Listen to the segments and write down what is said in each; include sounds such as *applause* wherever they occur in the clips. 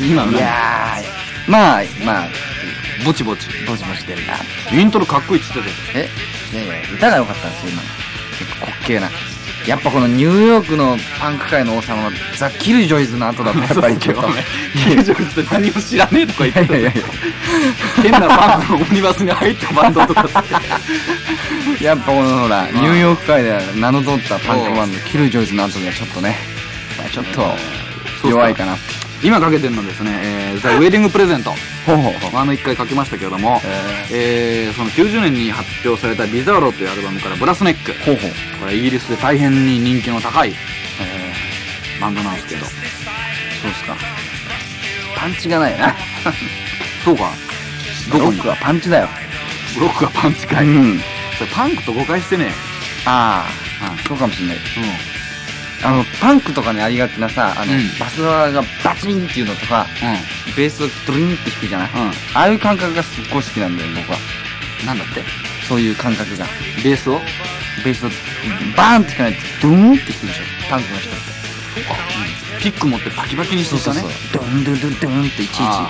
今いやー、まあ、まあ、ぼちぼち。ぼちぼち出るな。イントロかっこいいっつってたよ。え？いやいや、歌が良かったんですよ、今の。結構滑稽な。やっぱこのニューヨークのパンク界の王様はザ・キルジョイズの後だと *laughs* やっぱりちょっと。キルジョイズって何も知らねえとか言ってたいやいやいや変なパンクのオムニバスに入ったバンドとかって。やっぱこのほら、ニューヨーク界で名の通ったパンクバンド、キルジョイズの後にはちょっとね、まあちょっと弱いかな。今かけてるのですね、えー、ザ・ウェディング・プレゼント。ほうほうほう。あの一回かけましたけれども、えー、その90年に発表されたビザーロというアルバムからブラスネック。ほうほう。これイギリスで大変に人気の高い、えー、バンドなんですけど。そうっすか。パンチがないな。*laughs* そうか。どこに？ロックはパンチだよ。ロックがパンチかい。うん。それパンクと誤解してね。ああ、うんそうかもしんない。うあの、パンクとかにありがちなさ、あの、うんバスドラがバチンっていうのとか、ん。ベースをドリンって弾くじゃない、うん。うん。ああいう感覚がすっごい好きなんだよ、僕は。なんだって？そういう感覚が。ベースを？ベースをバーンって弾かないと、ドゥーンって弾くでしょ、パンクの人って。ピック持ってバキバキにしてたね。ドゥンドゥンドゥンドゥンっていちいち。あ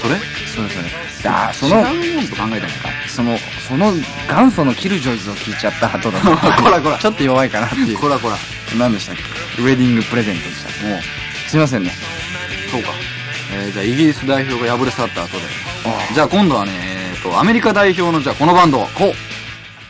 それ？そうそれ。ああ、その、違うもんと考えたのか。その、その元祖のキルジョイズを聞いちゃった後だと *laughs* こらこら *laughs* ちょっと弱いかなっていう。こらこら。何でしたっけ？ウェディングプレゼントでした。もう、すいませんね。そうか。えー、じゃあイギリス代表が敗れ去った後で。あじゃあ今度はね、えーと、アメリカ代表のじゃあこのバンド。こう。